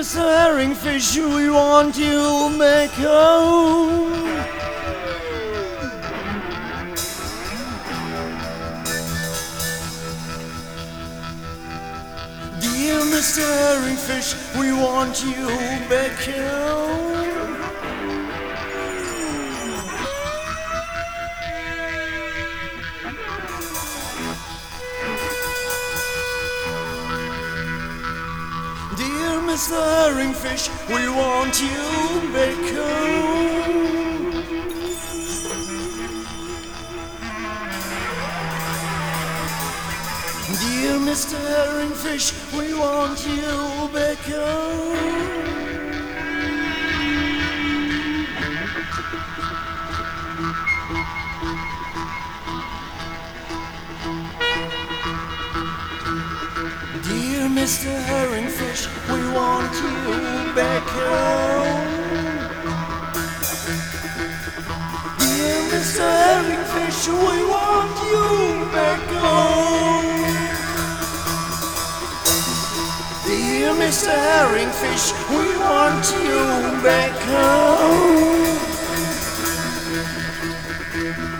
Mr. Herringfish, we want you back home. Dear Mr. Herringfish, we want you back home. Dear Mr. Herringfish, we want you back home. Dear Mr. Herringfish, we want you back home. Dear Mr. Herringfish, we want you back home. Dear Mr. Herringfish, we want you back home. Dear Mr. Herringfish, we want you back home.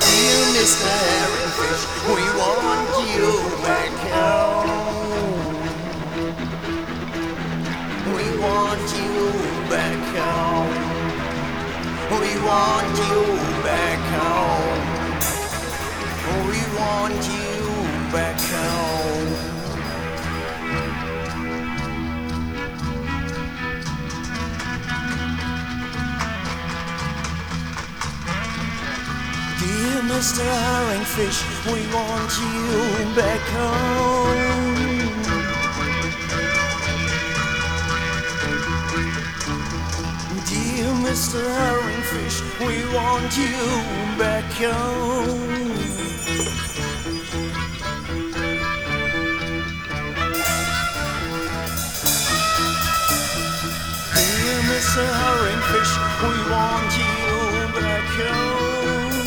Dear Mr. want you back home. We want you back home. We want you back home. Dear Mr. Herringfish, we want you back home. Mr. Herringfish, we want you back home. Dear Mr. Herringfish, we want you back home.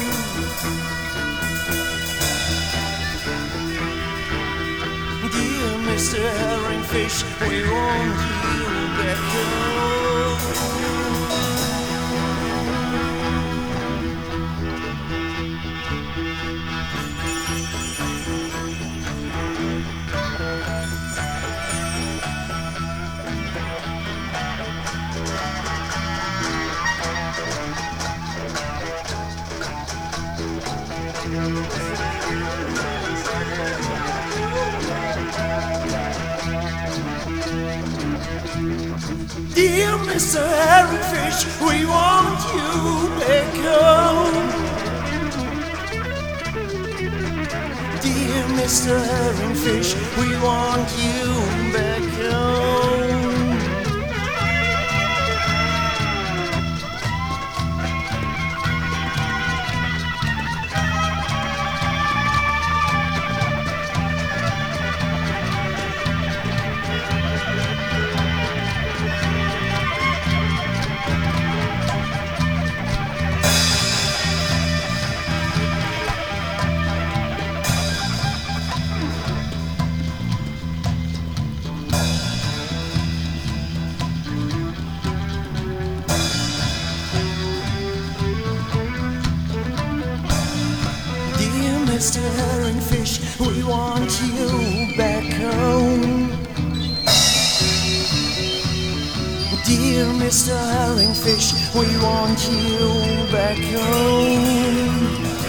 Dear Mr. Herringfish, we want you back home. Dear Mr. Herringfish, we want you back home. Dear Mr. Herringfish, we want you back Mr. Herringfish, we want you back home. Dear Mr. Herringfish, we want you back home.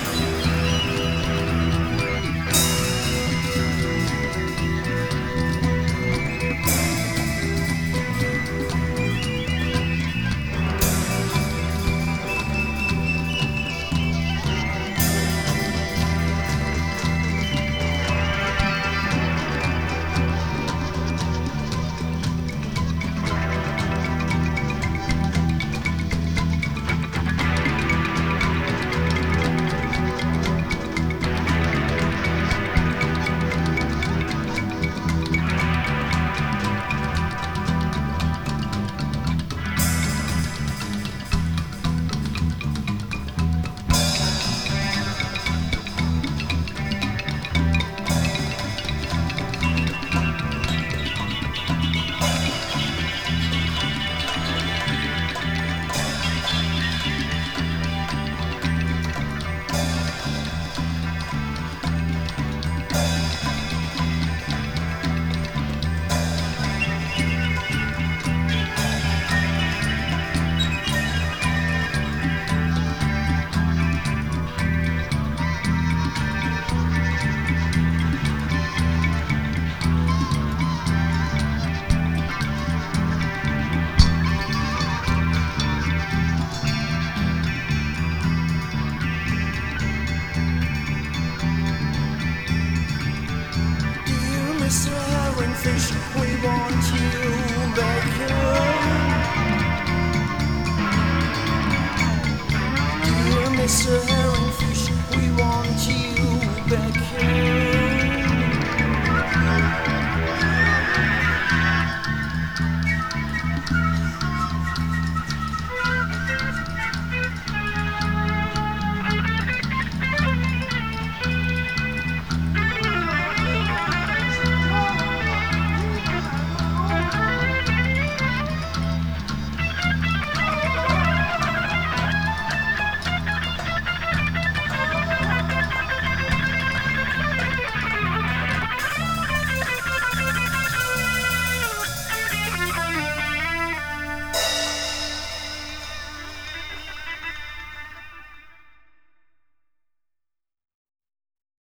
fish, we want you back here. You and herring fish, we want you back home.